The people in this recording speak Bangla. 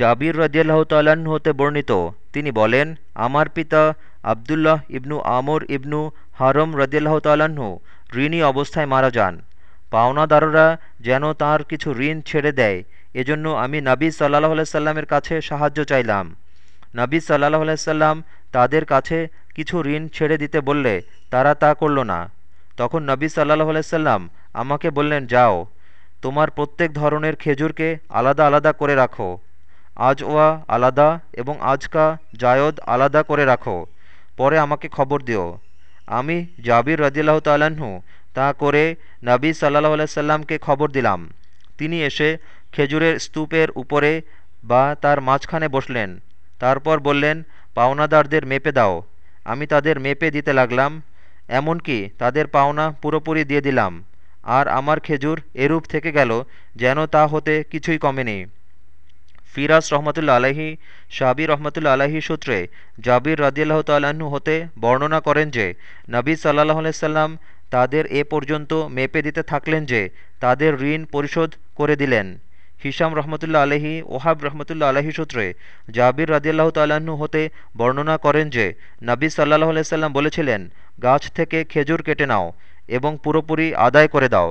জাবির রদিয়াল্লাহ তাল্লাহ্ন হতে বর্ণিত। তিনি বলেন, আমার পিতা আবদুল্লাহ ইবনু আমর ইবনু হারম রদিয়াল্লাহ তাল্লাহ্ন ঋণী অবস্থায় মারা যান। পাওনাদাররা যেন তার কিছু ঋণ ছেড়ে দেয়, এজন্য আমি নবী সাল্লাহ আলাইসাল্লামের কাছে সাহায্য চাইলাম। নবী সাল্লাহ আলাইসাল্লাম তাদের কাছে কিছু ঋণ ছেড়ে দিতে বললে তারা তা করল না। তখন নবী সাল্লাহ আলাইসাল্লাম আমাকে বললেন, যাও, তোমার প্রত্যেক ধরনের খেজুরকে আলাদা আলাদা করে রাখো। আজওয়া আলাদা এবং আজকা জায়দ আলাদা করে রাখো। পরে আমাকে খবর দিও। আমি জাবির রদিল্লাহ তাল্লাহ্ন তা করে নবী সাল্লাহ আলাইসাল্লামকে খবর দিলাম। তিনি এসে খেজুরের স্তূপের উপরে বা তার মাঝখানে বসলেন। তারপর বললেন, পাওনাদারদের মেপে দাও। আমি তাদের মেপে দিতে লাগলাম, এমনকি তাদের পাওনা পুরোপুরি দিয়ে দিলাম। আর আমার খেজুর এরূপ থেকে গেল, যেন তা হতে কিছুই কমেনি। ফিরাস রহমতুল্লা আলাহি শাবি রহমতুল্লা আলাহি সূত্রে জাবির রাজিয়াল্লাহ তাল্লাহ্ন হতে বর্ণনা করেন যে, নবী সাল্লাহ আলাইসাল্লাম তাদের এ পর্যন্ত মেপে দিতে থাকলেন যে, তাদের ঋণ পরিশোধ করে দিলেন। হিসাম রহমতুল্লা আলহি ওহাব রহমতুল্লা আলহি সূত্রে জাবির রাজিয়াল্লাহ তাল্লাহ্ন হতে বর্ণনা করেন যে, নবী সাল্লাহ আলাইসাল্লাম বলেছিলেন, গাছ থেকে খেজুর কেটে নাও এবং পুরোপুরি আদায় করে দাও।